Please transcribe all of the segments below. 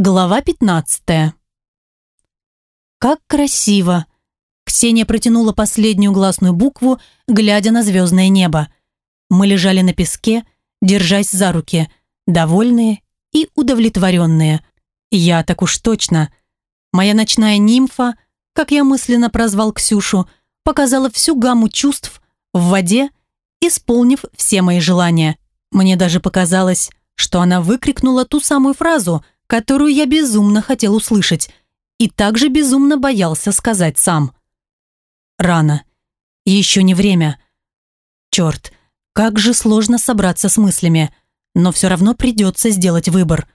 Глава 15. Как красиво! Ксения протянула последнюю гласную букву, глядя на звездное небо. Мы лежали на песке, держась за руки, довольные и удовлетворенные. Я так уж точно. Моя ночная нимфа, как я мысленно прозвал Ксюшу, показала всю гамму чувств в воде, исполнив все мои желания. Мне даже показалось, что она выкрикнула ту самую фразу – которую я безумно хотел услышать и также безумно боялся сказать сам. Рано. Еще не время. Черт, как же сложно собраться с мыслями, но все равно придется сделать выбор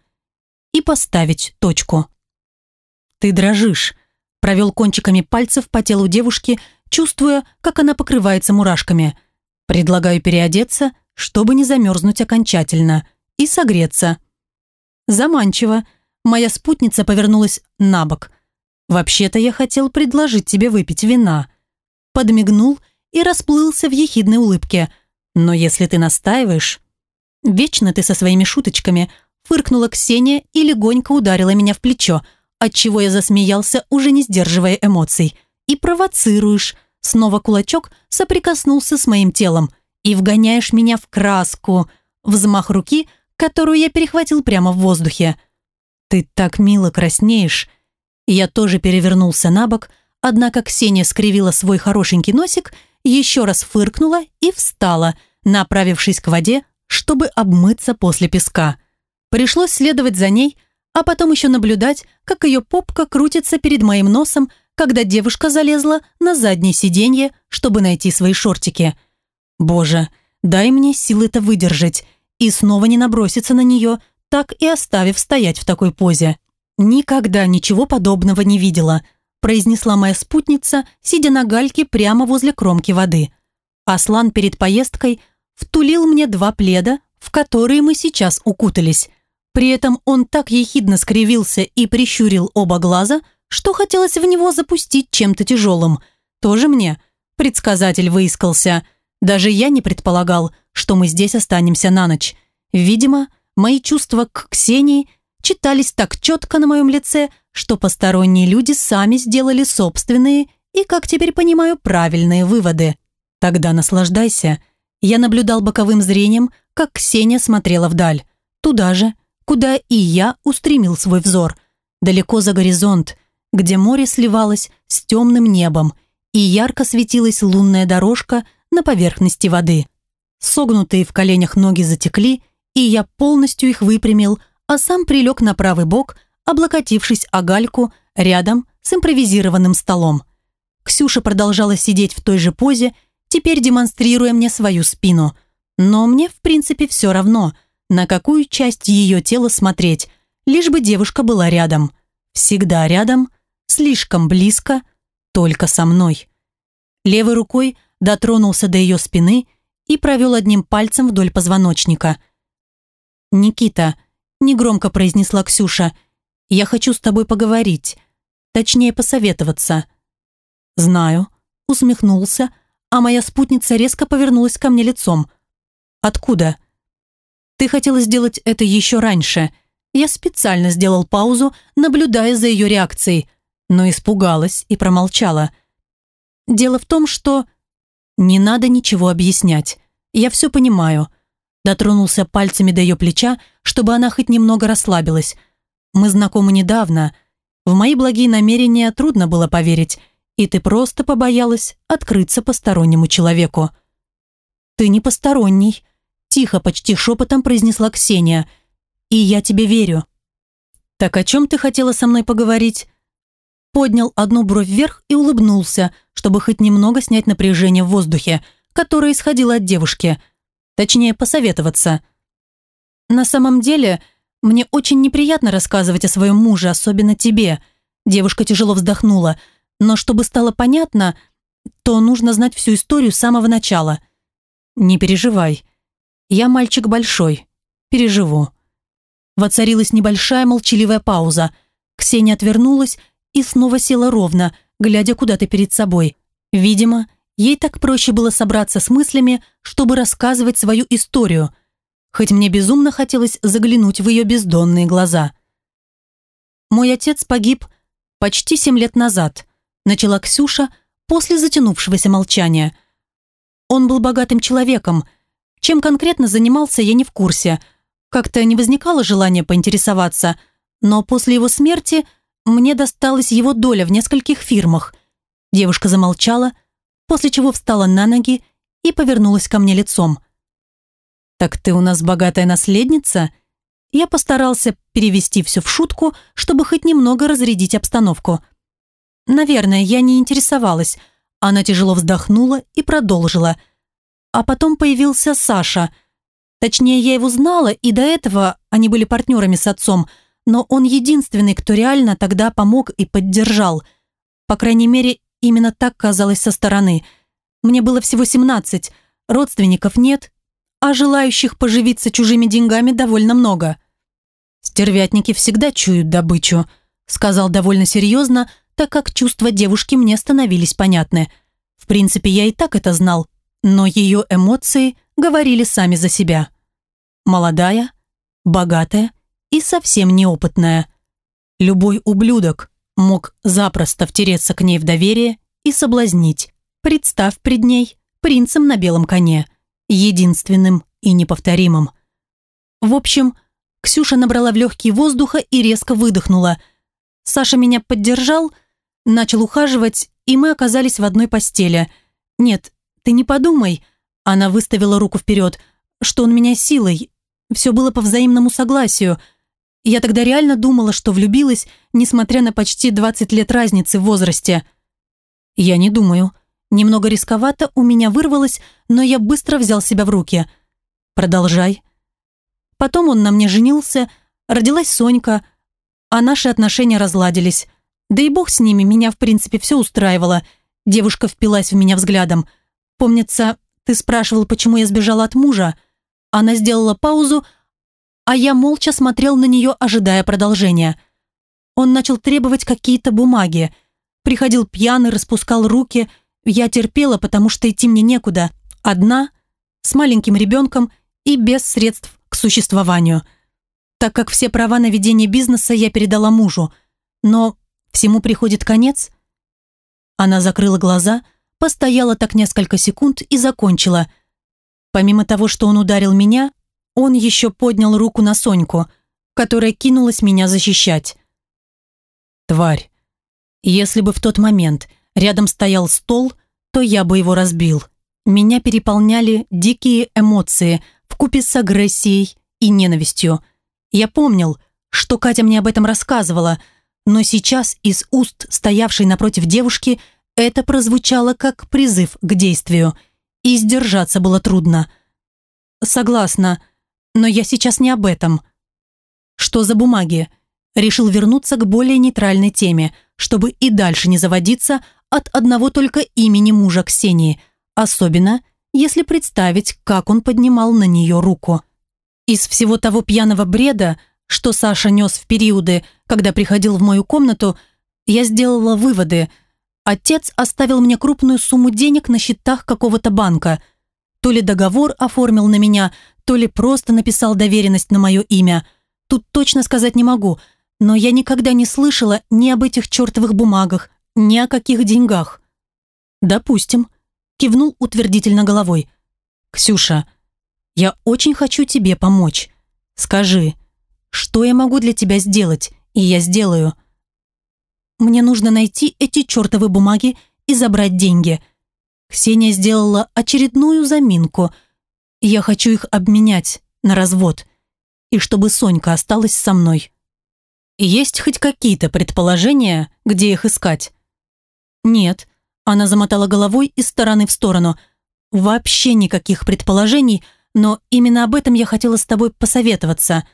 и поставить точку. «Ты дрожишь», – провел кончиками пальцев по телу девушки, чувствуя, как она покрывается мурашками. «Предлагаю переодеться, чтобы не замерзнуть окончательно, и согреться». Заманчиво. Моя спутница повернулась на бок. «Вообще-то я хотел предложить тебе выпить вина». Подмигнул и расплылся в ехидной улыбке. «Но если ты настаиваешь...» «Вечно ты со своими шуточками», фыркнула Ксения и легонько ударила меня в плечо, отчего я засмеялся, уже не сдерживая эмоций. «И провоцируешь». Снова кулачок соприкоснулся с моим телом. «И вгоняешь меня в краску». Взмах руки – которую я перехватил прямо в воздухе. «Ты так мило краснеешь!» Я тоже перевернулся на бок, однако Ксения скривила свой хорошенький носик, еще раз фыркнула и встала, направившись к воде, чтобы обмыться после песка. Пришлось следовать за ней, а потом еще наблюдать, как ее попка крутится перед моим носом, когда девушка залезла на заднее сиденье, чтобы найти свои шортики. «Боже, дай мне силы это выдержать и снова не наброситься на нее, так и оставив стоять в такой позе. «Никогда ничего подобного не видела», произнесла моя спутница, сидя на гальке прямо возле кромки воды. Аслан перед поездкой втулил мне два пледа, в которые мы сейчас укутались. При этом он так ехидно скривился и прищурил оба глаза, что хотелось в него запустить чем-то тяжелым. Тоже мне предсказатель выискался. Даже я не предполагал, что мы здесь останемся на ночь. Видимо, мои чувства к Ксении читались так четко на моем лице, что посторонние люди сами сделали собственные и, как теперь понимаю, правильные выводы. Тогда наслаждайся. Я наблюдал боковым зрением, как Ксения смотрела вдаль. Туда же, куда и я устремил свой взор. Далеко за горизонт, где море сливалось с темным небом и ярко светилась лунная дорожка на поверхности воды. Согнутые в коленях ноги затекли, и я полностью их выпрямил, а сам прилег на правый бок, облокотившись о гальку рядом с импровизированным столом. Ксюша продолжала сидеть в той же позе, теперь демонстрируя мне свою спину. Но мне, в принципе, все равно, на какую часть ее тела смотреть, лишь бы девушка была рядом. Всегда рядом, слишком близко, только со мной. Левой рукой дотронулся до ее спины и провел одним пальцем вдоль позвоночника. «Никита», – негромко произнесла Ксюша, – «я хочу с тобой поговорить, точнее посоветоваться». «Знаю», – усмехнулся, а моя спутница резко повернулась ко мне лицом. «Откуда?» «Ты хотела сделать это еще раньше», я специально сделал паузу, наблюдая за ее реакцией, но испугалась и промолчала. Дело в том, что «Не надо ничего объяснять. Я все понимаю». Дотронулся пальцами до ее плеча, чтобы она хоть немного расслабилась. «Мы знакомы недавно. В мои благие намерения трудно было поверить, и ты просто побоялась открыться постороннему человеку». «Ты не посторонний», – тихо, почти шепотом произнесла Ксения. «И я тебе верю». «Так о чем ты хотела со мной поговорить?» Поднял одну бровь вверх и улыбнулся, чтобы хоть немного снять напряжение в воздухе, которое исходило от девушки. Точнее, посоветоваться. «На самом деле, мне очень неприятно рассказывать о своем муже, особенно тебе». Девушка тяжело вздохнула. «Но чтобы стало понятно, то нужно знать всю историю с самого начала». «Не переживай. Я мальчик большой. Переживу». Воцарилась небольшая молчаливая пауза. Ксения отвернулась и снова села ровно, глядя куда-то перед собой. Видимо, ей так проще было собраться с мыслями, чтобы рассказывать свою историю, хоть мне безумно хотелось заглянуть в ее бездонные глаза. Мой отец погиб почти семь лет назад, начала Ксюша после затянувшегося молчания. Он был богатым человеком. Чем конкретно занимался, я не в курсе. Как-то не возникало желания поинтересоваться, но после его смерти мне досталась его доля в нескольких фирмах. Девушка замолчала, после чего встала на ноги и повернулась ко мне лицом. «Так ты у нас богатая наследница?» Я постарался перевести все в шутку, чтобы хоть немного разрядить обстановку. Наверное, я не интересовалась. Она тяжело вздохнула и продолжила. А потом появился Саша. Точнее, я его знала, и до этого они были партнерами с отцом, но он единственный, кто реально тогда помог и поддержал. По крайней мере, именно так казалось со стороны. Мне было всего 17, родственников нет, а желающих поживиться чужими деньгами довольно много. «Стервятники всегда чуют добычу», сказал довольно серьезно, так как чувства девушки мне становились понятны. В принципе, я и так это знал, но ее эмоции говорили сами за себя. Молодая, богатая и совсем неопытная. Любой ублюдок мог запросто втереться к ней в доверие и соблазнить, представ пред ней принцем на белом коне, единственным и неповторимым. В общем, Ксюша набрала в легкие воздуха и резко выдохнула. Саша меня поддержал, начал ухаживать, и мы оказались в одной постели. «Нет, ты не подумай», — она выставила руку вперед, «что он меня силой. Все было по взаимному согласию. Я тогда реально думала, что влюбилась, несмотря на почти 20 лет разницы в возрасте». «Я не думаю», Немного рисковато у меня вырвалось, но я быстро взял себя в руки. «Продолжай», Потом он на мне женился, родилась Сонька, а наши отношения разладились. Да и бог с ними, меня в принципе все устраивало. Девушка впилась в меня взглядом. Помнится, ты спрашивал, почему я сбежала от мужа. Она сделала паузу, а я молча смотрел на нее, ожидая продолжения. Он начал требовать какие-то бумаги. Приходил пьяный, распускал руки. Я терпела, потому что идти мне некуда. Одна, с маленьким ребенком и без средств к существованию, так как все права на ведение бизнеса я передала мужу. Но всему приходит конец. Она закрыла глаза, постояла так несколько секунд и закончила. Помимо того, что он ударил меня, он еще поднял руку на Соньку, которая кинулась меня защищать. Тварь. Если бы в тот момент рядом стоял стол, то я бы его разбил. Меня переполняли дикие эмоции, вкупе с агрессией и ненавистью. Я помнил, что Катя мне об этом рассказывала, но сейчас из уст стоявшей напротив девушки это прозвучало как призыв к действию, и сдержаться было трудно. Согласна, но я сейчас не об этом. Что за бумаги? Решил вернуться к более нейтральной теме, чтобы и дальше не заводиться от одного только имени мужа Ксении, особенно если представить, как он поднимал на нее руку. Из всего того пьяного бреда, что Саша нес в периоды, когда приходил в мою комнату, я сделала выводы. Отец оставил мне крупную сумму денег на счетах какого-то банка. То ли договор оформил на меня, то ли просто написал доверенность на мое имя. Тут точно сказать не могу, но я никогда не слышала ни об этих чертовых бумагах, ни о каких деньгах. Допустим кивнул утвердительно головой. «Ксюша, я очень хочу тебе помочь. Скажи, что я могу для тебя сделать, и я сделаю. Мне нужно найти эти чертовы бумаги и забрать деньги». Ксения сделала очередную заминку. «Я хочу их обменять на развод, и чтобы Сонька осталась со мной». «Есть хоть какие-то предположения, где их искать?» «Нет», она замотала головой из стороны в сторону. «Вообще никаких предположений, но именно об этом я хотела с тобой посоветоваться.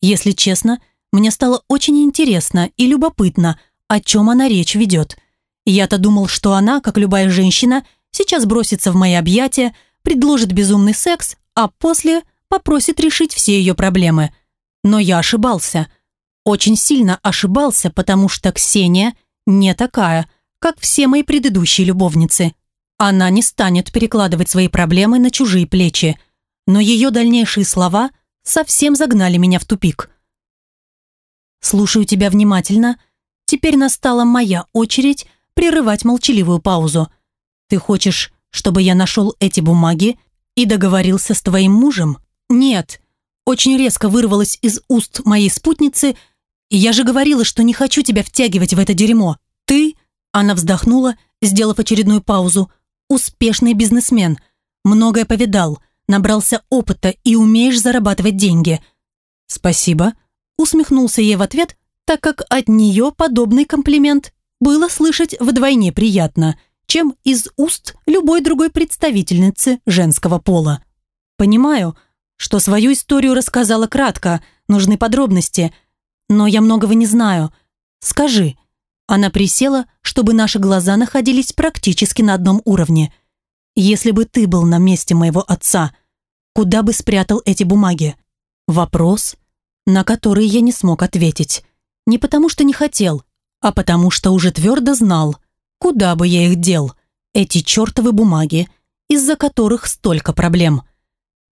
Если честно, мне стало очень интересно и любопытно, о чем она речь ведет. Я-то думал, что она, как любая женщина, сейчас бросится в мои объятия, предложит безумный секс, а после попросит решить все ее проблемы. Но я ошибался. Очень сильно ошибался, потому что Ксения не такая – как все мои предыдущие любовницы. Она не станет перекладывать свои проблемы на чужие плечи, но ее дальнейшие слова совсем загнали меня в тупик. Слушаю тебя внимательно. Теперь настала моя очередь прерывать молчаливую паузу. Ты хочешь, чтобы я нашел эти бумаги и договорился с твоим мужем? Нет. Очень резко вырвалось из уст моей спутницы. Я же говорила, что не хочу тебя втягивать в это дерьмо. Ты... Она вздохнула, сделав очередную паузу. Успешный бизнесмен. Многое повидал, набрался опыта и умеешь зарабатывать деньги. Спасибо. Усмехнулся ей в ответ, так как от нее подобный комплимент было слышать вдвойне приятно, чем из уст любой другой представительницы женского пола. Понимаю, что свою историю рассказала кратко, нужны подробности, но я многого не знаю. Скажи. Она присела, чтобы наши глаза находились практически на одном уровне. Если бы ты был на месте моего отца, куда бы спрятал эти бумаги? Вопрос, на который я не смог ответить. Не потому что не хотел, а потому что уже твердо знал, куда бы я их дел, эти чертовы бумаги, из-за которых столько проблем.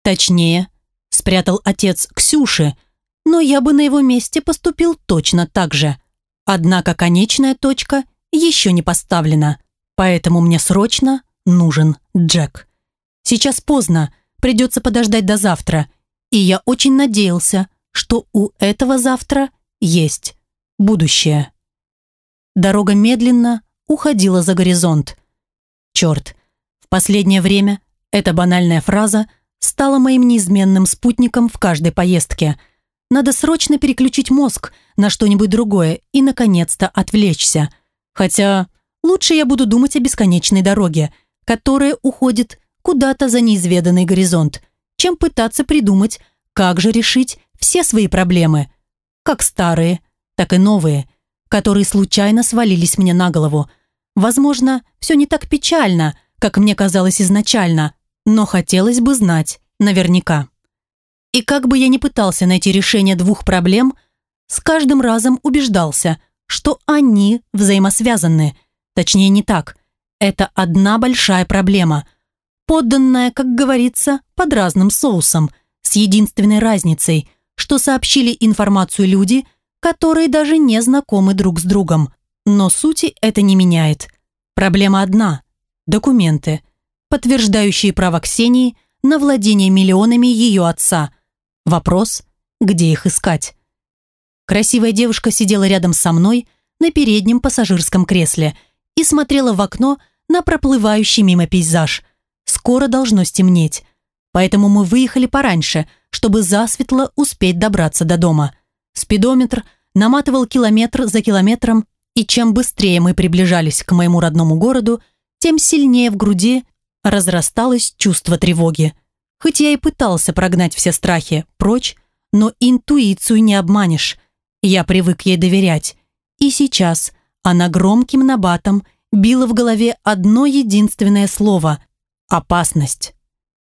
Точнее, спрятал отец Ксюши, но я бы на его месте поступил точно так же. Однако конечная точка еще не поставлена, поэтому мне срочно нужен Джек. Сейчас поздно, придется подождать до завтра, и я очень надеялся, что у этого завтра есть будущее. Дорога медленно уходила за горизонт. Черт, в последнее время эта банальная фраза стала моим неизменным спутником в каждой поездке. Надо срочно переключить мозг на что-нибудь другое и, наконец-то, отвлечься. Хотя лучше я буду думать о бесконечной дороге, которая уходит куда-то за неизведанный горизонт, чем пытаться придумать, как же решить все свои проблемы, как старые, так и новые, которые случайно свалились мне на голову. Возможно, все не так печально, как мне казалось изначально, но хотелось бы знать наверняка. И как бы я ни пытался найти решение двух проблем, с каждым разом убеждался, что они взаимосвязаны. Точнее, не так. Это одна большая проблема, подданная, как говорится, под разным соусом, с единственной разницей, что сообщили информацию люди, которые даже не знакомы друг с другом. Но сути это не меняет. Проблема одна – документы, подтверждающие право Ксении на владение миллионами ее отца. Вопрос – где их искать? Красивая девушка сидела рядом со мной на переднем пассажирском кресле и смотрела в окно на проплывающий мимо пейзаж. Скоро должно стемнеть, поэтому мы выехали пораньше, чтобы засветло успеть добраться до дома. Спидометр наматывал километр за километром, и чем быстрее мы приближались к моему родному городу, тем сильнее в груди разрасталось чувство тревоги. Хоть я и пытался прогнать все страхи прочь, но интуицию не обманешь. Я привык ей доверять. И сейчас она громким набатом била в голове одно единственное слово – опасность.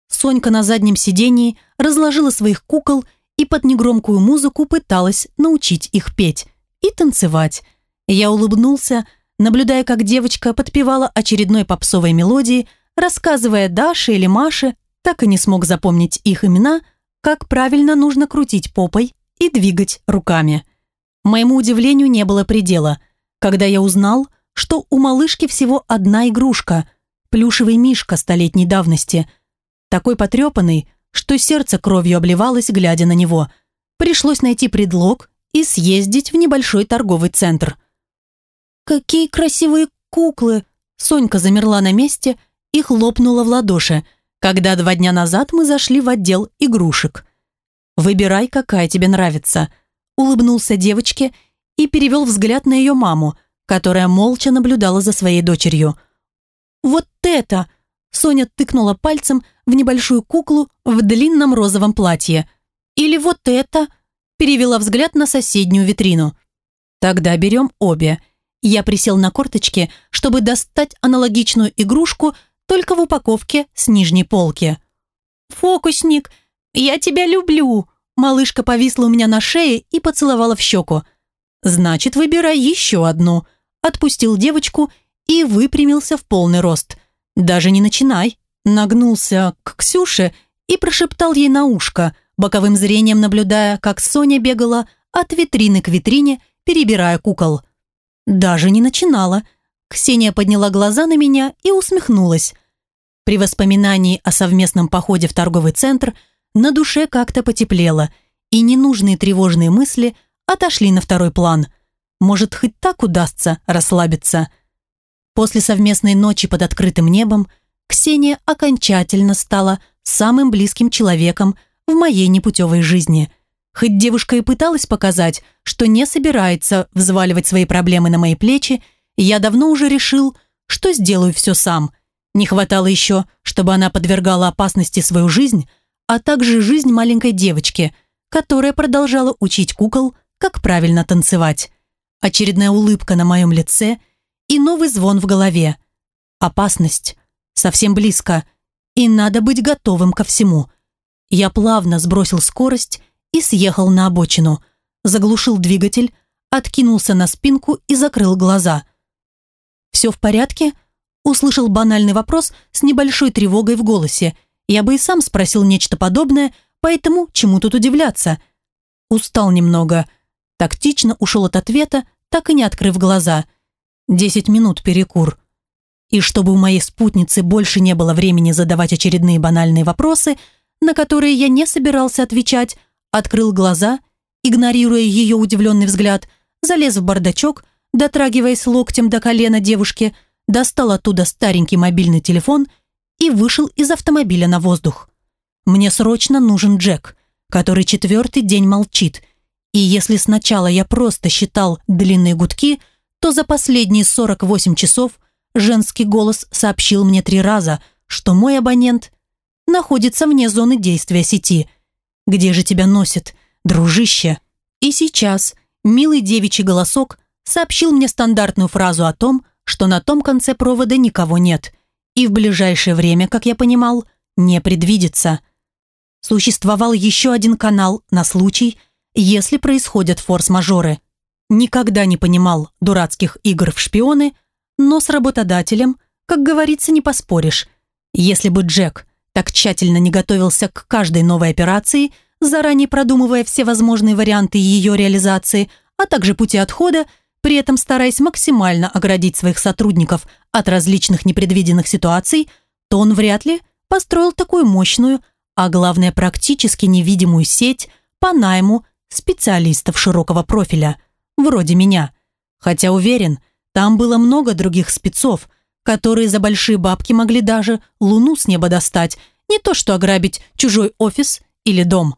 Сонька на заднем сидении разложила своих кукол и под негромкую музыку пыталась научить их петь и танцевать. Я улыбнулся, наблюдая, как девочка подпевала очередной попсовой мелодии, рассказывая Даше или Маше, так и не смог запомнить их имена, как правильно нужно крутить попой и двигать руками. Моему удивлению не было предела, когда я узнал, что у малышки всего одна игрушка – плюшевый мишка столетней давности – такой потрепанный, что сердце кровью обливалось, глядя на него. Пришлось найти предлог и съездить в небольшой торговый центр. «Какие красивые куклы!» Сонька замерла на месте и хлопнула в ладоши, когда два дня назад мы зашли в отдел игрушек. «Выбирай, какая тебе нравится», улыбнулся девочке и перевел взгляд на ее маму, которая молча наблюдала за своей дочерью. «Вот это!» Соня тыкнула пальцем в небольшую куклу в длинном розовом платье. «Или вот это?» Перевела взгляд на соседнюю витрину. «Тогда берем обе». Я присел на корточки, чтобы достать аналогичную игрушку, только в упаковке с нижней полки. «Фокусник, я тебя люблю!» Малышка повисла у меня на шее и поцеловала в щеку. «Значит, выбирай еще одну». Отпустил девочку и выпрямился в полный рост. «Даже не начинай!» Нагнулся к Ксюше и прошептал ей на ушко, боковым зрением наблюдая, как Соня бегала от витрины к витрине, перебирая кукол. Даже не начинала. Ксения подняла глаза на меня и усмехнулась. При воспоминании о совместном походе в торговый центр на душе как-то потеплело, и ненужные тревожные мысли отошли на второй план. Может, хоть так удастся расслабиться. После совместной ночи под открытым небом Ксения окончательно стала самым близким человеком в моей непутевой жизни. Хоть девушка и пыталась показать, что не собирается взваливать свои проблемы на мои плечи, я давно уже решил, что сделаю все сам. Не хватало еще, чтобы она подвергала опасности свою жизнь, а также жизнь маленькой девочки, которая продолжала учить кукол, как правильно танцевать. Очередная улыбка на моем лице и новый звон в голове. Опасность. Совсем близко. И надо быть готовым ко всему. Я плавно сбросил скорость и съехал на обочину. Заглушил двигатель, откинулся на спинку и закрыл глаза. «Все в порядке?» Услышал банальный вопрос с небольшой тревогой в голосе. Я бы и сам спросил нечто подобное, поэтому чему тут удивляться? Устал немного. Тактично ушел от ответа, так и не открыв глаза. Десять минут перекур. И чтобы у моей спутницы больше не было времени задавать очередные банальные вопросы, на которые я не собирался отвечать, открыл глаза, игнорируя ее удивленный взгляд, залез в бардачок, дотрагиваясь локтем до колена девушки, достал оттуда старенький мобильный телефон и вышел из автомобиля на воздух. Мне срочно нужен Джек, который четвертый день молчит, и если сначала я просто считал длинные гудки, то за последние 48 часов женский голос сообщил мне три раза, что мой абонент находится вне зоны действия сети – где же тебя носит, дружище? И сейчас милый девичий голосок сообщил мне стандартную фразу о том, что на том конце провода никого нет. И в ближайшее время, как я понимал, не предвидится. Существовал еще один канал на случай, если происходят форс-мажоры. Никогда не понимал дурацких игр в шпионы, но с работодателем, как говорится, не поспоришь. Если бы Джек так тщательно не готовился к каждой новой операции, заранее продумывая все возможные варианты ее реализации, а также пути отхода, при этом стараясь максимально оградить своих сотрудников от различных непредвиденных ситуаций, то он вряд ли построил такую мощную, а главное практически невидимую сеть по найму специалистов широкого профиля, вроде меня. Хотя уверен, там было много других спецов – которые за большие бабки могли даже луну с неба достать, не то что ограбить чужой офис или дом.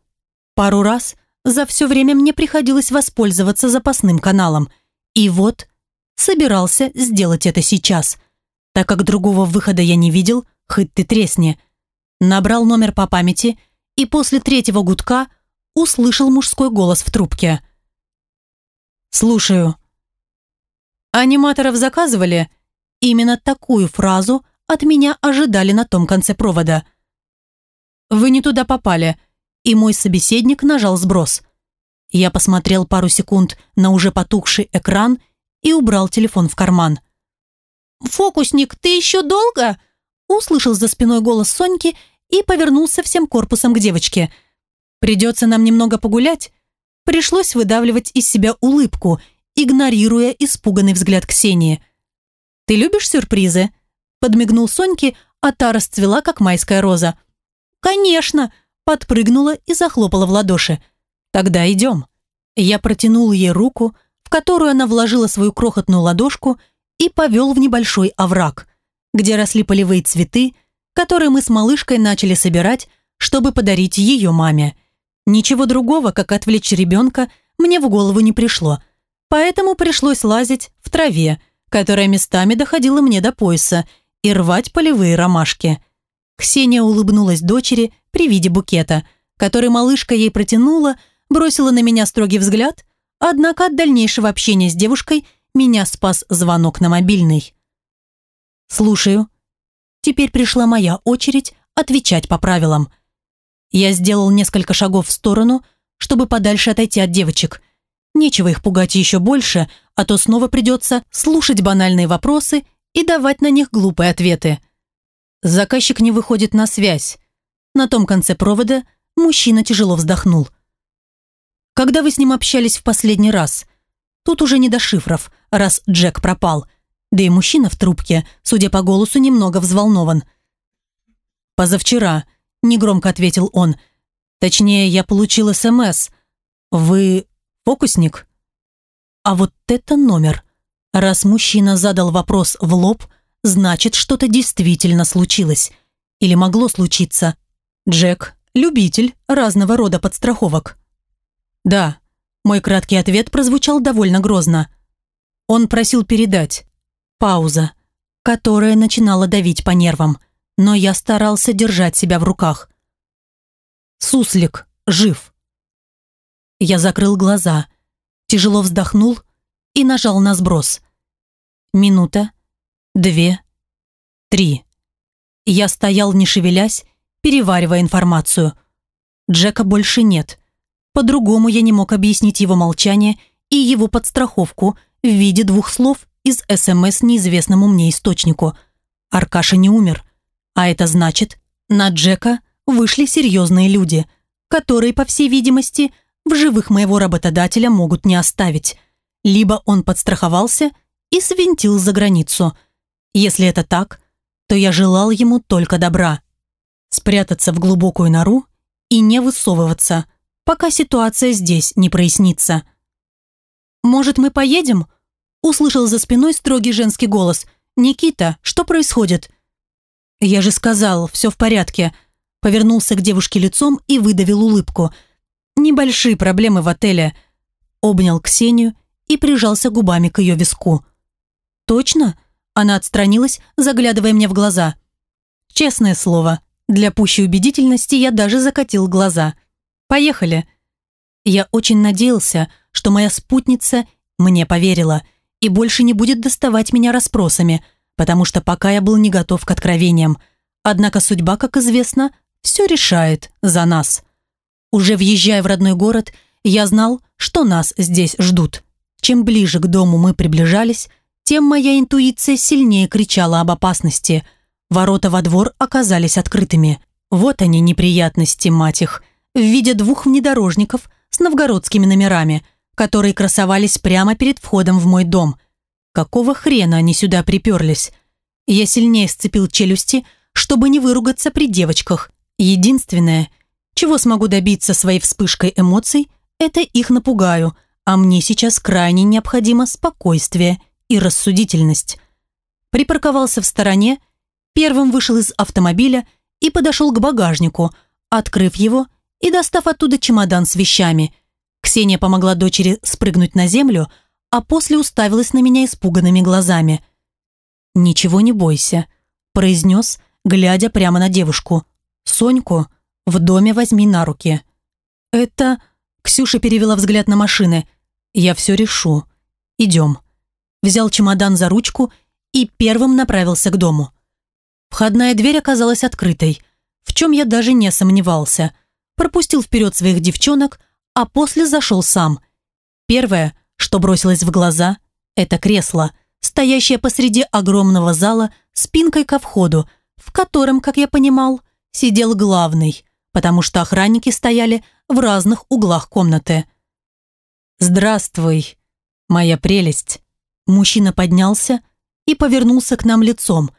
Пару раз за все время мне приходилось воспользоваться запасным каналом. И вот собирался сделать это сейчас. Так как другого выхода я не видел, хоть ты тресни. Набрал номер по памяти и после третьего гудка услышал мужской голос в трубке. «Слушаю». «Аниматоров заказывали?» Именно такую фразу от меня ожидали на том конце провода. «Вы не туда попали», и мой собеседник нажал сброс. Я посмотрел пару секунд на уже потухший экран и убрал телефон в карман. «Фокусник, ты еще долго?» Услышал за спиной голос Соньки и повернулся всем корпусом к девочке. «Придется нам немного погулять?» Пришлось выдавливать из себя улыбку, игнорируя испуганный взгляд Ксении – «Ты любишь сюрпризы?» Подмигнул Соньке, а та расцвела, как майская роза. «Конечно!» Подпрыгнула и захлопала в ладоши. «Тогда идем». Я протянул ей руку, в которую она вложила свою крохотную ладошку и повел в небольшой овраг, где росли полевые цветы, которые мы с малышкой начали собирать, чтобы подарить ее маме. Ничего другого, как отвлечь ребенка, мне в голову не пришло, поэтому пришлось лазить в траве, которая местами доходила мне до пояса, и рвать полевые ромашки. Ксения улыбнулась дочери при виде букета, который малышка ей протянула, бросила на меня строгий взгляд, однако от дальнейшего общения с девушкой меня спас звонок на мобильный. «Слушаю. Теперь пришла моя очередь отвечать по правилам. Я сделал несколько шагов в сторону, чтобы подальше отойти от девочек – Нечего их пугать еще больше, а то снова придется слушать банальные вопросы и давать на них глупые ответы. Заказчик не выходит на связь. На том конце провода мужчина тяжело вздохнул. Когда вы с ним общались в последний раз? Тут уже не до шифров, раз Джек пропал. Да и мужчина в трубке, судя по голосу, немного взволнован. «Позавчера», — негромко ответил он. «Точнее, я получил СМС. Вы фокусник?» А вот это номер. Раз мужчина задал вопрос в лоб, значит, что-то действительно случилось. Или могло случиться. Джек – любитель разного рода подстраховок. «Да», – мой краткий ответ прозвучал довольно грозно. Он просил передать. Пауза, которая начинала давить по нервам, но я старался держать себя в руках. «Суслик жив». Я закрыл глаза, тяжело вздохнул и нажал на сброс. Минута, две, три. Я стоял, не шевелясь, переваривая информацию. Джека больше нет. По-другому я не мог объяснить его молчание и его подстраховку в виде двух слов из СМС неизвестному мне источнику. Аркаша не умер. А это значит, на Джека вышли серьезные люди, которые, по всей видимости, в живых моего работодателя могут не оставить. Либо он подстраховался и свинтил за границу. Если это так, то я желал ему только добра. Спрятаться в глубокую нору и не высовываться, пока ситуация здесь не прояснится. «Может, мы поедем?» Услышал за спиной строгий женский голос. «Никита, что происходит?» «Я же сказал, все в порядке», повернулся к девушке лицом и выдавил улыбку. «Небольшие проблемы в отеле». Обнял Ксению и прижался губами к ее виску. «Точно?» Она отстранилась, заглядывая мне в глаза. «Честное слово, для пущей убедительности я даже закатил глаза. Поехали!» Я очень надеялся, что моя спутница мне поверила и больше не будет доставать меня расспросами, потому что пока я был не готов к откровениям. Однако судьба, как известно, все решает за нас. Уже въезжая в родной город, я знал, что нас здесь ждут. Чем ближе к дому мы приближались, тем моя интуиция сильнее кричала об опасности. Ворота во двор оказались открытыми. Вот они, неприятности, мать их, в виде двух внедорожников с новгородскими номерами, которые красовались прямо перед входом в мой дом. Какого хрена они сюда приперлись? Я сильнее сцепил челюсти, чтобы не выругаться при девочках. Единственное, чего смогу добиться своей вспышкой эмоций, это их напугаю – а мне сейчас крайне необходимо спокойствие и рассудительность. Припарковался в стороне, первым вышел из автомобиля и подошел к багажнику, открыв его и достав оттуда чемодан с вещами. Ксения помогла дочери спрыгнуть на землю, а после уставилась на меня испуганными глазами. «Ничего не бойся», – произнес, глядя прямо на девушку. «Соньку в доме возьми на руки». «Это...» Ксюша перевела взгляд на машины. «Я все решу. Идем». Взял чемодан за ручку и первым направился к дому. Входная дверь оказалась открытой, в чем я даже не сомневался. Пропустил вперед своих девчонок, а после зашел сам. Первое, что бросилось в глаза, это кресло, стоящее посреди огромного зала спинкой ко входу, в котором, как я понимал, сидел главный, потому что охранники стояли в разных углах комнаты. «Здравствуй, моя прелесть!» Мужчина поднялся и повернулся к нам лицом,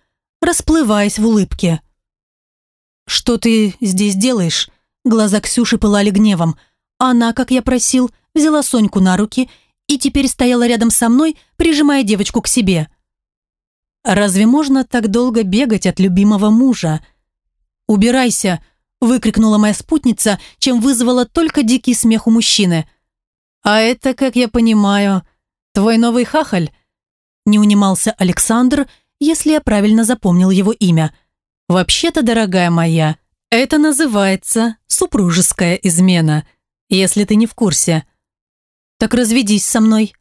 расплываясь в улыбке. «Что ты здесь делаешь?» Глаза Ксюши пылали гневом. Она, как я просил, взяла Соньку на руки и теперь стояла рядом со мной, прижимая девочку к себе. «Разве можно так долго бегать от любимого мужа?» «Убирайся!» выкрикнула моя спутница, чем вызвала только дикий смех у мужчины. «А это, как я понимаю, твой новый хахаль?» Не унимался Александр, если я правильно запомнил его имя. «Вообще-то, дорогая моя, это называется супружеская измена, если ты не в курсе. Так разведись со мной».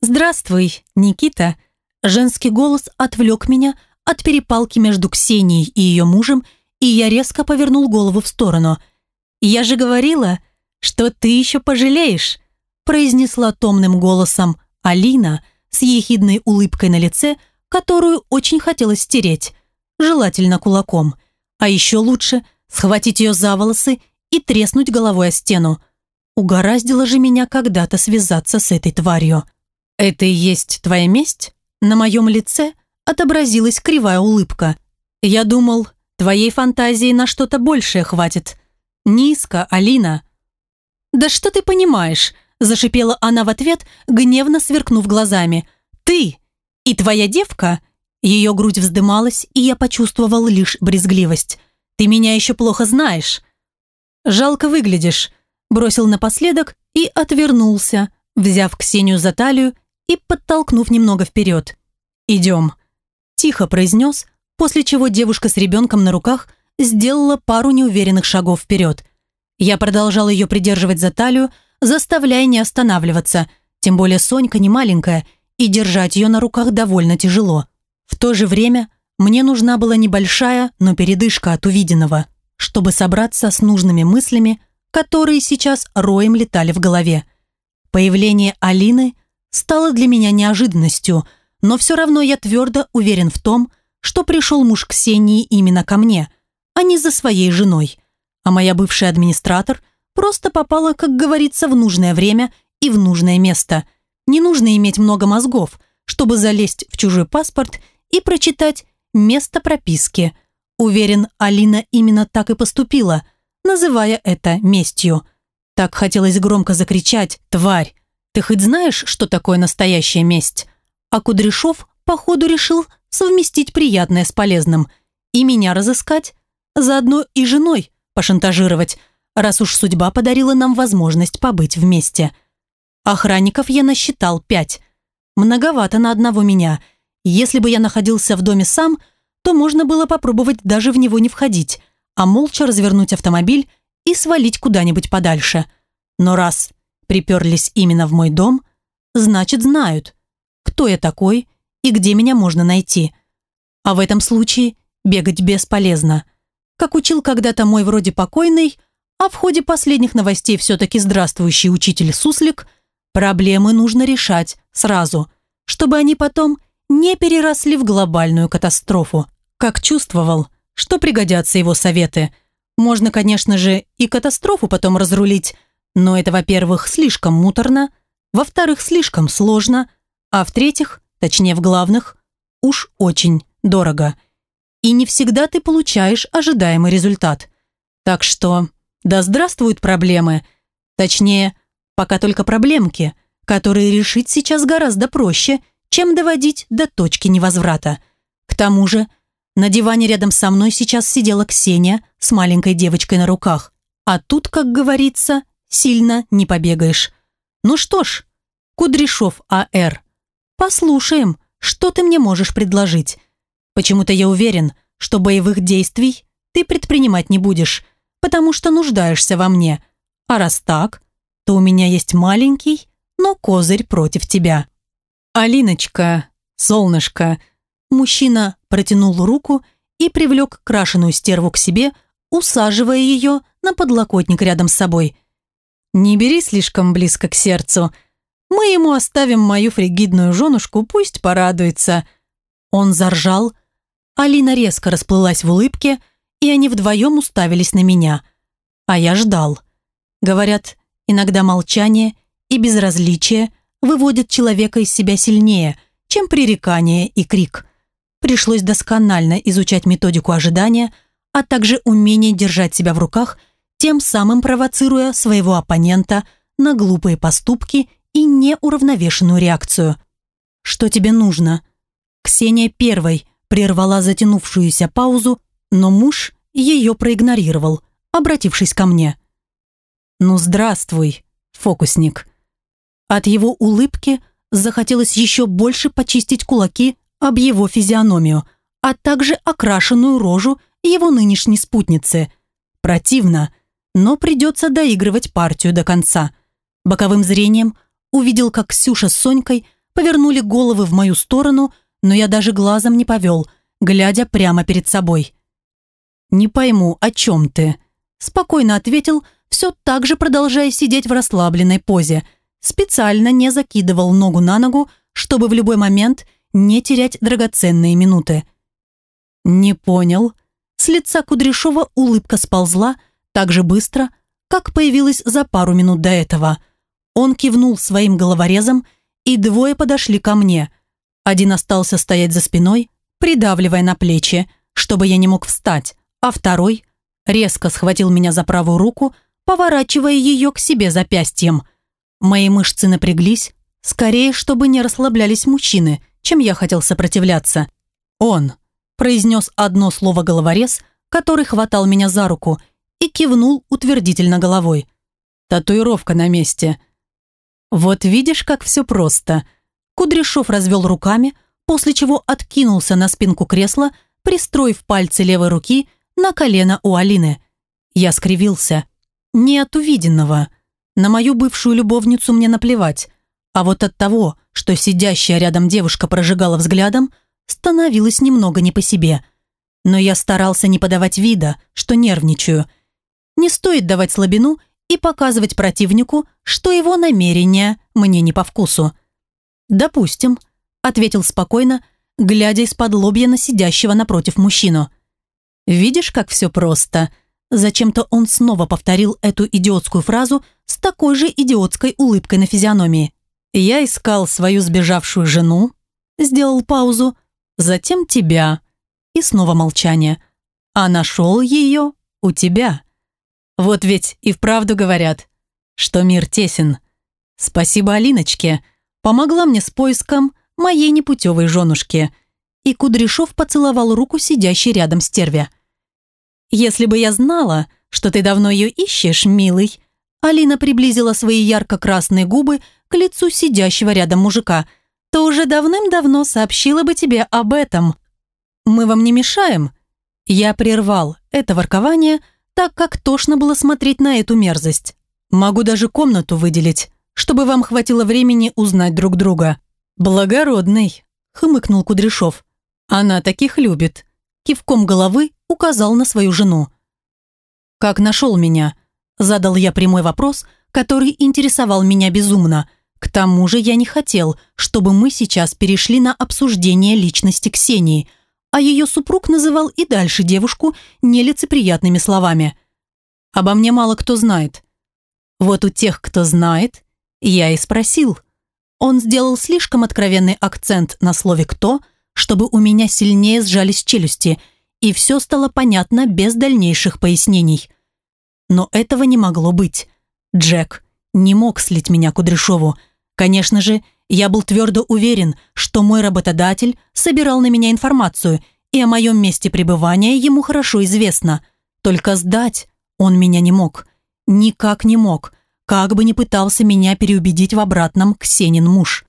«Здравствуй, Никита», Женский голос отвлек меня от перепалки между Ксенией и ее мужем и я резко повернул голову в сторону. «Я же говорила, что ты еще пожалеешь», произнесла томным голосом Алина с ехидной улыбкой на лице, которую очень хотелось стереть, желательно кулаком. А еще лучше схватить ее за волосы и треснуть головой о стену. Угораздило же меня когда-то связаться с этой тварью. Это и есть твоя месть? На моем лице отобразилась кривая улыбка. Я думал, твоей фантазии на что-то большее хватит. Низко, Алина. Да что ты понимаешь? Зашипела она в ответ, гневно сверкнув глазами. Ты и твоя девка? Ее грудь вздымалась, и я почувствовал лишь брезгливость. Ты меня еще плохо знаешь. Жалко выглядишь, бросил напоследок и отвернулся, взяв Ксению за талию и подтолкнув немного вперед. «Идем», – тихо произнес, после чего девушка с ребенком на руках сделала пару неуверенных шагов вперед. Я продолжал ее придерживать за талию, заставляя не останавливаться, тем более Сонька не маленькая, и держать ее на руках довольно тяжело. В то же время мне нужна была небольшая, но передышка от увиденного, чтобы собраться с нужными мыслями, которые сейчас роем летали в голове. Появление Алины стало для меня неожиданностью, но все равно я твердо уверен в том, что пришел муж Ксении именно ко мне, а не за своей женой. А моя бывшая администратор просто попала, как говорится, в нужное время и в нужное место. Не нужно иметь много мозгов, чтобы залезть в чужой паспорт и прочитать место прописки. Уверен, Алина именно так и поступила, называя это местью. Так хотелось громко закричать «Тварь! Ты хоть знаешь, что такое настоящая месть?» А Кудряшов, походу, решил совместить приятное с полезным. И меня разыскать, заодно и женой пошантажировать, раз уж судьба подарила нам возможность побыть вместе. Охранников я насчитал пять. Многовато на одного меня. Если бы я находился в доме сам, то можно было попробовать даже в него не входить, а молча развернуть автомобиль и свалить куда-нибудь подальше. Но раз приперлись именно в мой дом, значит знают, кто я такой и где меня можно найти. А в этом случае бегать бесполезно. Как учил когда-то мой вроде покойный, а в ходе последних новостей все-таки здравствующий учитель Суслик, проблемы нужно решать сразу, чтобы они потом не переросли в глобальную катастрофу. Как чувствовал, что пригодятся его советы. Можно, конечно же, и катастрофу потом разрулить, но это, во-первых, слишком муторно, во-вторых, слишком сложно, а в-третьих, точнее в главных, уж очень дорого. И не всегда ты получаешь ожидаемый результат. Так что, да здравствуют проблемы. Точнее, пока только проблемки, которые решить сейчас гораздо проще, чем доводить до точки невозврата. К тому же, на диване рядом со мной сейчас сидела Ксения с маленькой девочкой на руках. А тут, как говорится, сильно не побегаешь. Ну что ж, Кудряшов А.Р., послушаем, что ты мне можешь предложить. Почему-то я уверен, что боевых действий ты предпринимать не будешь, потому что нуждаешься во мне. А раз так, то у меня есть маленький, но козырь против тебя. Алиночка, солнышко. Мужчина протянул руку и привлек крашеную стерву к себе, усаживая ее на подлокотник рядом с собой – не бери слишком близко к сердцу. Мы ему оставим мою фригидную женушку, пусть порадуется». Он заржал. Алина резко расплылась в улыбке, и они вдвоем уставились на меня. А я ждал. Говорят, иногда молчание и безразличие выводят человека из себя сильнее, чем пререкание и крик. Пришлось досконально изучать методику ожидания, а также умение держать себя в руках – тем самым провоцируя своего оппонента на глупые поступки и неуравновешенную реакцию. «Что тебе нужно?» Ксения первой прервала затянувшуюся паузу, но муж ее проигнорировал, обратившись ко мне. «Ну, здравствуй, фокусник». От его улыбки захотелось еще больше почистить кулаки об его физиономию, а также окрашенную рожу его нынешней спутницы. Противно, но придется доигрывать партию до конца. Боковым зрением увидел, как Ксюша с Сонькой повернули головы в мою сторону, но я даже глазом не повел, глядя прямо перед собой. «Не пойму, о чем ты?» Спокойно ответил, все так же продолжая сидеть в расслабленной позе. Специально не закидывал ногу на ногу, чтобы в любой момент не терять драгоценные минуты. «Не понял». С лица Кудряшова улыбка сползла, так же быстро, как появилась за пару минут до этого. Он кивнул своим головорезом, и двое подошли ко мне. Один остался стоять за спиной, придавливая на плечи, чтобы я не мог встать, а второй резко схватил меня за правую руку, поворачивая ее к себе запястьем. Мои мышцы напряглись, скорее, чтобы не расслаблялись мужчины, чем я хотел сопротивляться. Он произнес одно слово головорез, который хватал меня за руку и кивнул утвердительно головой. Татуировка на месте. Вот видишь, как все просто. Кудряшов развел руками, после чего откинулся на спинку кресла, пристроив пальцы левой руки на колено у Алины. Я скривился. Не от увиденного. На мою бывшую любовницу мне наплевать. А вот от того, что сидящая рядом девушка прожигала взглядом, становилось немного не по себе. Но я старался не подавать вида, что нервничаю. Не стоит давать слабину и показывать противнику, что его намерения мне не по вкусу. «Допустим», — ответил спокойно, глядя из-под лобья на сидящего напротив мужчину. «Видишь, как все просто?» Зачем-то он снова повторил эту идиотскую фразу с такой же идиотской улыбкой на физиономии. Я искал свою сбежавшую жену, сделал паузу, затем тебя. И снова молчание. А нашел ее у тебя. Вот ведь и вправду говорят, что мир тесен. Спасибо Алиночке. Помогла мне с поиском моей непутевой женушки. И Кудряшов поцеловал руку сидящей рядом стервя. «Если бы я знала, что ты давно ее ищешь, милый», Алина приблизила свои ярко-красные губы к лицу сидящего рядом мужика, то уже давным-давно сообщила бы тебе об этом. Мы вам не мешаем?» Я прервал это воркование, так как тошно было смотреть на эту мерзость. Могу даже комнату выделить, чтобы вам хватило времени узнать друг друга. Благородный, хмыкнул Кудряшов. Она таких любит. Кивком головы указал на свою жену. «Как нашел меня?» Задал я прямой вопрос, который интересовал меня безумно – к тому же я не хотел, чтобы мы сейчас перешли на обсуждение личности Ксении, а ее супруг называл и дальше девушку нелицеприятными словами. Обо мне мало кто знает. Вот у тех, кто знает, я и спросил. Он сделал слишком откровенный акцент на слове «кто», чтобы у меня сильнее сжались челюсти, и все стало понятно без дальнейших пояснений. Но этого не могло быть. Джек не мог слить меня Кудряшову, Конечно же, я был твердо уверен, что мой работодатель собирал на меня информацию, и о моем месте пребывания ему хорошо известно. Только сдать он меня не мог. Никак не мог, как бы ни пытался меня переубедить в обратном Ксенин муж.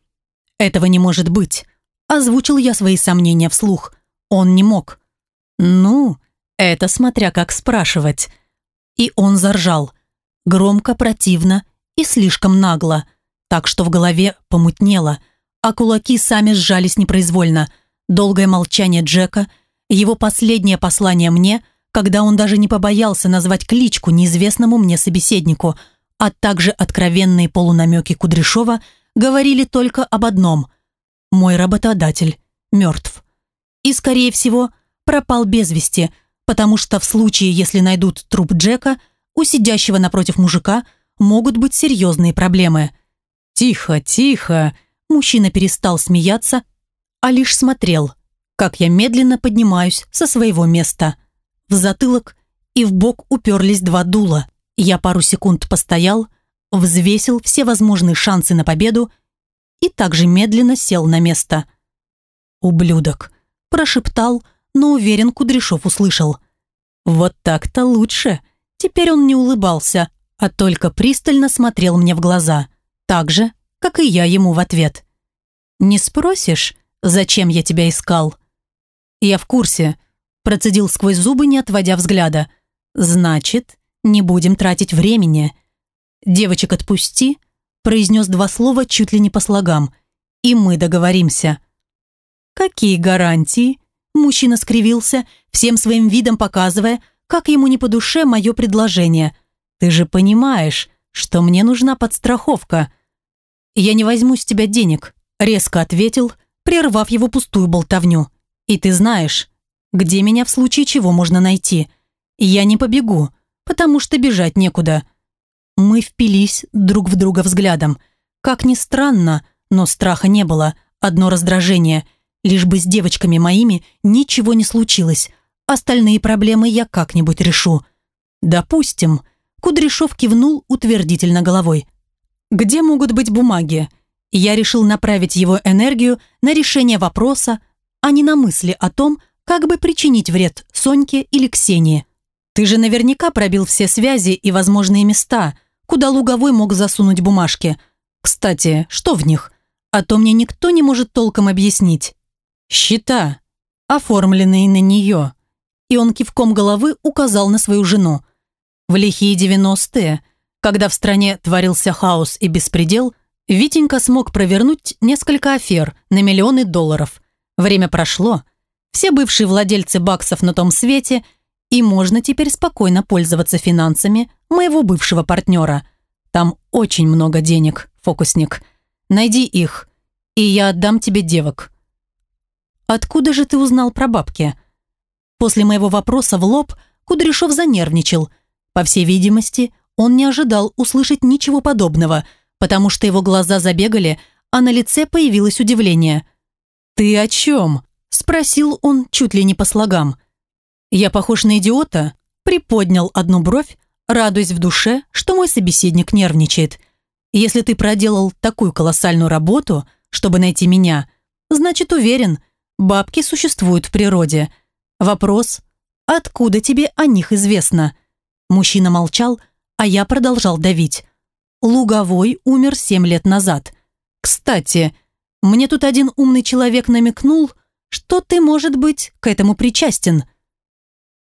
«Этого не может быть», – озвучил я свои сомнения вслух. Он не мог. «Ну, это смотря как спрашивать». И он заржал. Громко, противно и слишком нагло – так что в голове помутнело, а кулаки сами сжались непроизвольно. Долгое молчание Джека, его последнее послание мне, когда он даже не побоялся назвать кличку неизвестному мне собеседнику, а также откровенные полунамеки Кудряшова говорили только об одном – мой работодатель мертв. И, скорее всего, пропал без вести, потому что в случае, если найдут труп Джека, у сидящего напротив мужика могут быть серьезные проблемы – «Тихо, тихо!» Мужчина перестал смеяться, а лишь смотрел, как я медленно поднимаюсь со своего места. В затылок и в бок уперлись два дула. Я пару секунд постоял, взвесил все возможные шансы на победу и также медленно сел на место. «Ублюдок!» – прошептал, но уверен, Кудряшов услышал. «Вот так-то лучше!» Теперь он не улыбался, а только пристально смотрел мне в глаза так же, как и я ему в ответ. «Не спросишь, зачем я тебя искал?» «Я в курсе», – процедил сквозь зубы, не отводя взгляда. «Значит, не будем тратить времени». «Девочек отпусти», – произнес два слова чуть ли не по слогам, «и мы договоримся». «Какие гарантии?» Мужчина скривился, всем своим видом показывая, как ему не по душе мое предложение. «Ты же понимаешь, что мне нужна подстраховка. «Я не возьму с тебя денег», – резко ответил, прервав его пустую болтовню. «И ты знаешь, где меня в случае чего можно найти. Я не побегу, потому что бежать некуда. Мы впились друг в друга взглядом. Как ни странно, но страха не было, одно раздражение. Лишь бы с девочками моими ничего не случилось. Остальные проблемы я как-нибудь решу. Допустим. Кудряшов кивнул утвердительно головой. Где могут быть бумаги? Я решил направить его энергию на решение вопроса, а не на мысли о том, как бы причинить вред Соньке или Ксении. Ты же наверняка пробил все связи и возможные места, куда Луговой мог засунуть бумажки. Кстати, что в них? А то мне никто не может толком объяснить. Счета, оформленные на нее. И он кивком головы указал на свою жену. В лихие девяностые, когда в стране творился хаос и беспредел, Витенька смог провернуть несколько афер на миллионы долларов. Время прошло. Все бывшие владельцы баксов на том свете – и можно теперь спокойно пользоваться финансами моего бывшего партнера. Там очень много денег, фокусник. Найди их, и я отдам тебе девок. Откуда же ты узнал про бабки? После моего вопроса в лоб Кудряшов занервничал. По всей видимости, он не ожидал услышать ничего подобного, потому что его глаза забегали, а на лице появилось удивление. «Ты о чем?» – спросил он чуть ли не по слогам. Я похож на идиота? Приподнял одну бровь, радуясь в душе, что мой собеседник нервничает. Если ты проделал такую колоссальную работу, чтобы найти меня, значит, уверен, бабки существуют в природе. Вопрос, откуда тебе о них известно? Мужчина молчал, а я продолжал давить. Луговой умер семь лет назад. Кстати, мне тут один умный человек намекнул, что ты, может быть, к этому причастен.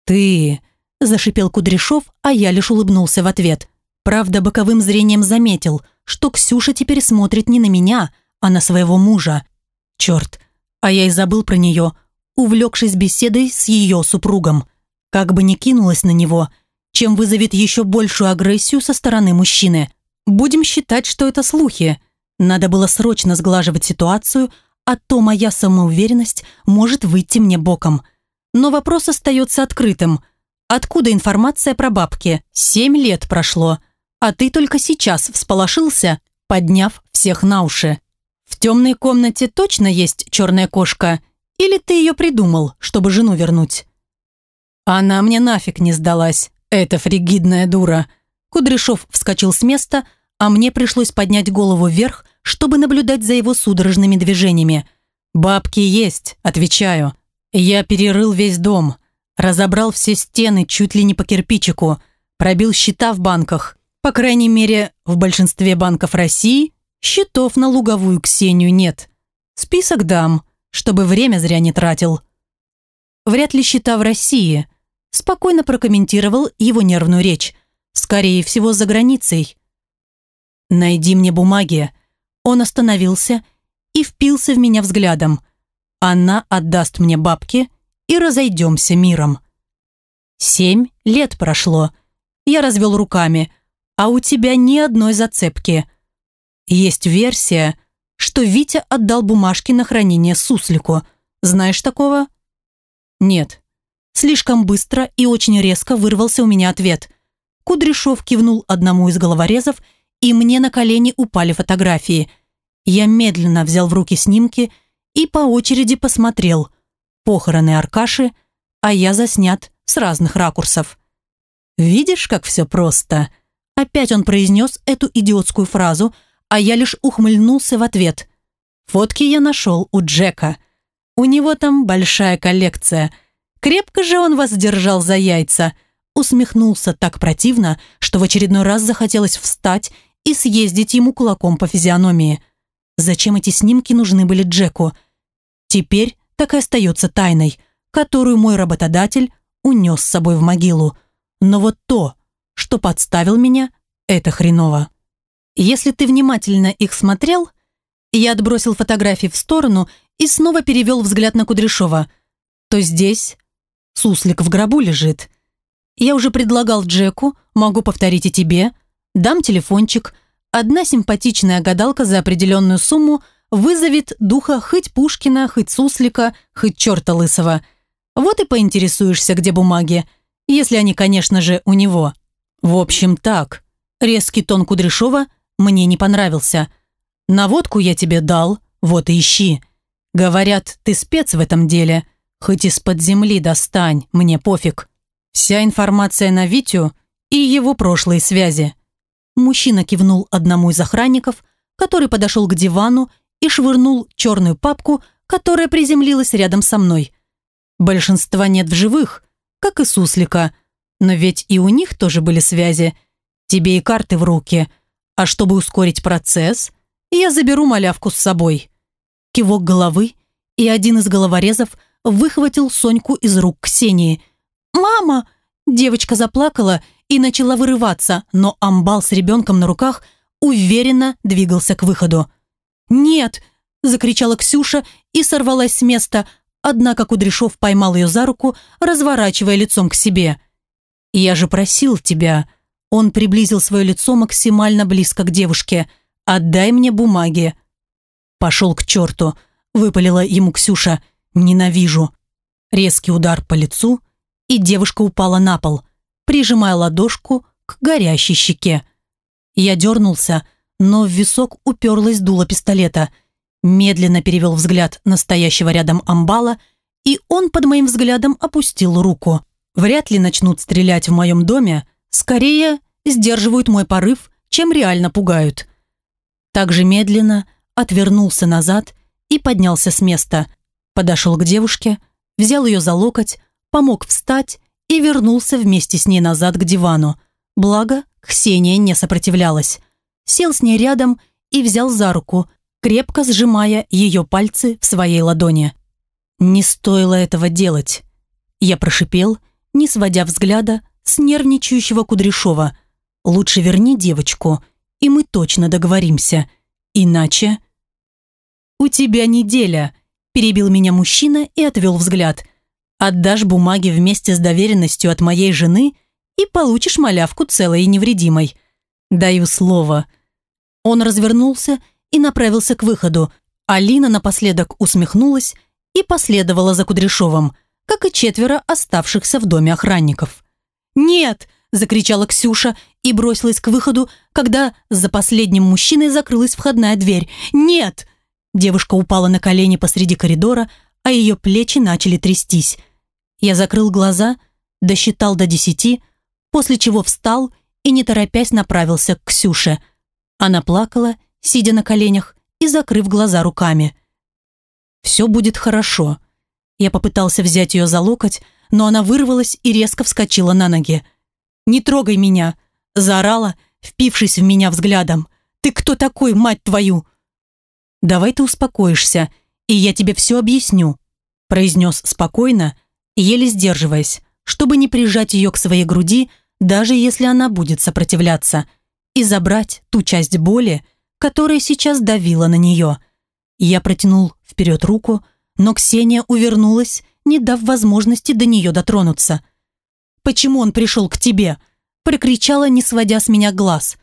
«Ты...» – зашипел Кудряшов, а я лишь улыбнулся в ответ. Правда, боковым зрением заметил, что Ксюша теперь смотрит не на меня, а на своего мужа. Черт, а я и забыл про нее, увлекшись беседой с ее супругом. Как бы ни кинулась на него, чем вызовет еще большую агрессию со стороны мужчины. Будем считать, что это слухи. Надо было срочно сглаживать ситуацию, а то моя самоуверенность может выйти мне боком – но вопрос остается открытым. Откуда информация про бабки? Семь лет прошло, а ты только сейчас всполошился, подняв всех на уши. В темной комнате точно есть черная кошка? Или ты ее придумал, чтобы жену вернуть? Она мне нафиг не сдалась, эта фригидная дура. Кудряшов вскочил с места, а мне пришлось поднять голову вверх, чтобы наблюдать за его судорожными движениями. «Бабки есть», отвечаю. Я перерыл весь дом, разобрал все стены чуть ли не по кирпичику, пробил счета в банках. По крайней мере, в большинстве банков России счетов на луговую Ксению нет. Список дам, чтобы время зря не тратил. Вряд ли счета в России. Спокойно прокомментировал его нервную речь. Скорее всего, за границей. «Найди мне бумаги». Он остановился и впился в меня взглядом – она отдаст мне бабки и разойдемся миром. Семь лет прошло. Я развел руками, а у тебя ни одной зацепки. Есть версия, что Витя отдал бумажки на хранение суслику. Знаешь такого? Нет. Слишком быстро и очень резко вырвался у меня ответ. Кудряшов кивнул одному из головорезов, и мне на колени упали фотографии. Я медленно взял в руки снимки и по очереди посмотрел. Похороны Аркаши, а я заснят с разных ракурсов. «Видишь, как все просто?» Опять он произнес эту идиотскую фразу, а я лишь ухмыльнулся в ответ. Фотки я нашел у Джека. У него там большая коллекция. Крепко же он вас держал за яйца. Усмехнулся так противно, что в очередной раз захотелось встать и съездить ему кулаком по физиономии. Зачем эти снимки нужны были Джеку? Теперь так и остается тайной, которую мой работодатель унес с собой в могилу. Но вот то, что подставил меня, это хреново. Если ты внимательно их смотрел, я отбросил фотографии в сторону и снова перевел взгляд на Кудряшова, то здесь суслик в гробу лежит. Я уже предлагал Джеку, могу повторить и тебе, дам телефончик, одна симпатичная гадалка за определенную сумму – вызовет духа хоть Пушкина, хоть Суслика, хоть черта лысого. Вот и поинтересуешься, где бумаги, если они, конечно же, у него. В общем, так. Резкий тон Кудряшова мне не понравился. «Наводку я тебе дал, вот и ищи. Говорят, ты спец в этом деле. Хоть из-под земли достань, мне пофиг. Вся информация на Витю и его прошлые связи». Мужчина кивнул одному из охранников, который подошел к дивану и швырнул черную папку, которая приземлилась рядом со мной. Большинства нет в живых, как и суслика, но ведь и у них тоже были связи. Тебе и карты в руки. А чтобы ускорить процесс, я заберу малявку с собой. Кивок головы, и один из головорезов выхватил Соньку из рук Ксении. «Мама!» Девочка заплакала и начала вырываться, но амбал с ребенком на руках уверенно двигался к выходу. «Нет!» – закричала Ксюша и сорвалась с места, однако Кудряшов поймал ее за руку, разворачивая лицом к себе. «Я же просил тебя!» Он приблизил свое лицо максимально близко к девушке. «Отдай мне бумаги!» «Пошел к черту!» – выпалила ему Ксюша. «Ненавижу!» Резкий удар по лицу, и девушка упала на пол, прижимая ладошку к горящей щеке. Я дернулся, но в висок уперлась дуло пистолета. Медленно перевел взгляд настоящего рядом амбала, и он под моим взглядом опустил руку. Вряд ли начнут стрелять в моем доме, скорее сдерживают мой порыв, чем реально пугают. Также медленно отвернулся назад и поднялся с места. Подошел к девушке, взял ее за локоть, помог встать и вернулся вместе с ней назад к дивану. Благо, Ксения не сопротивлялась. Сел с ней рядом и взял за руку, крепко сжимая ее пальцы в своей ладони. «Не стоило этого делать», – я прошипел, не сводя взгляда с нервничающего Кудряшова. «Лучше верни девочку, и мы точно договоримся. Иначе...» «У тебя неделя», – перебил меня мужчина и отвел взгляд. «Отдашь бумаги вместе с доверенностью от моей жены – и получишь малявку целой и невредимой. Даю слово». Он развернулся и направился к выходу. Алина напоследок усмехнулась и последовала за Кудряшовым, как и четверо оставшихся в доме охранников. «Нет!» – закричала Ксюша и бросилась к выходу, когда за последним мужчиной закрылась входная дверь. «Нет!» Девушка упала на колени посреди коридора, а ее плечи начали трястись. Я закрыл глаза, досчитал до десяти – после чего встал и, не торопясь, направился к Ксюше. Она плакала, сидя на коленях и закрыв глаза руками. «Все будет хорошо». Я попытался взять ее за локоть, но она вырвалась и резко вскочила на ноги. «Не трогай меня!» – заорала, впившись в меня взглядом. «Ты кто такой, мать твою?» «Давай ты успокоишься, и я тебе все объясню», – произнес спокойно, еле сдерживаясь, чтобы не прижать ее к своей груди, даже если она будет сопротивляться, и забрать ту часть боли, которая сейчас давила на нее. Я протянул вперед руку, но Ксения увернулась, не дав возможности до нее дотронуться. «Почему он пришел к тебе?» – прокричала, не сводя с меня глаз.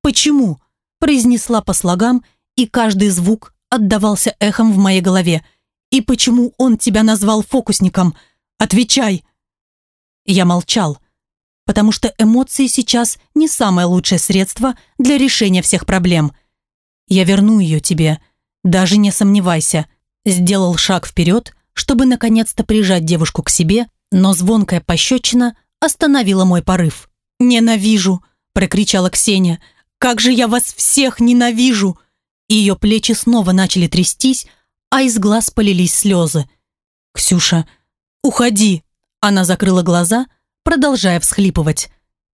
«Почему?» – произнесла по слогам, и каждый звук отдавался эхом в моей голове. «И почему он тебя назвал фокусником? Отвечай!» Я молчал, потому что эмоции сейчас не самое лучшее средство для решения всех проблем. Я верну ее тебе, даже не сомневайся. Сделал шаг вперед, чтобы наконец-то прижать девушку к себе, но звонкая пощечина остановила мой порыв. «Ненавижу!» – прокричала Ксения. «Как же я вас всех ненавижу!» Ее плечи снова начали трястись, а из глаз полились слезы. «Ксюша, уходи!» Она закрыла глаза, продолжая всхлипывать.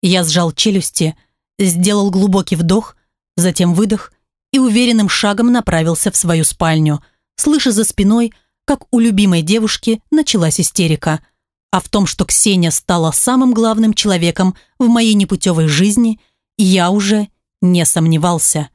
Я сжал челюсти, сделал глубокий вдох, затем выдох и уверенным шагом направился в свою спальню, слыша за спиной, как у любимой девушки началась истерика. А в том, что Ксения стала самым главным человеком в моей непутевой жизни, я уже не сомневался.